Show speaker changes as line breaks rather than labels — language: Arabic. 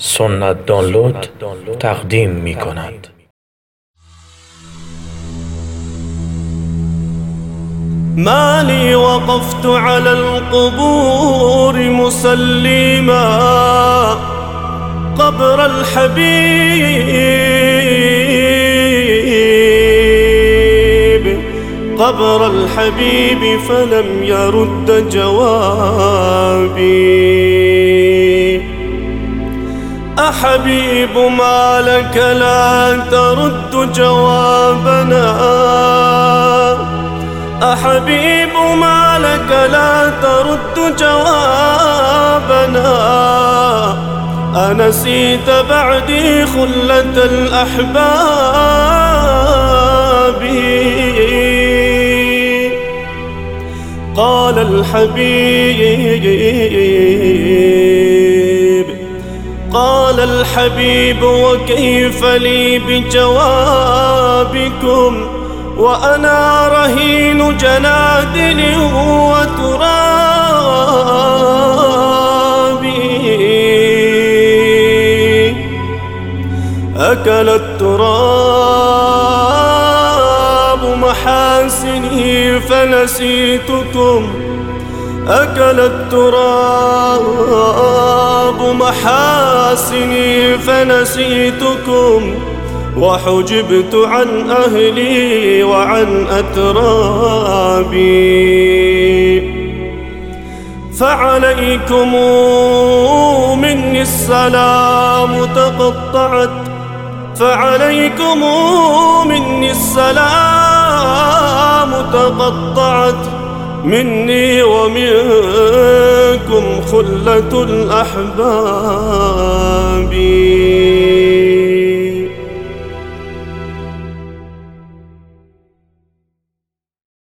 سنت دانلود تقدیم می کند.
ما وقفت على القبور مسلما قبر الحبيب قبر الحبيب فلم يرد جوابي أحبيب ما لك لا ترد جوابنا. أحبيب ما لك لا ترد جوابنا. أنسيت بعدي خلة الأحباب. قال الحبيب قال الحبيب وكيف لي بجوابكم وأنا رهين جنادل وترابي. أكل التراب محاسني فنسيتكم. أكل التراب محاسني فنسيتكم وحجبت عن أهلي وعن أترابي. فعليكم مني السلام تقطعت. فعليكم مني السلام تقطعت مني ومنكم خلة الأحباب.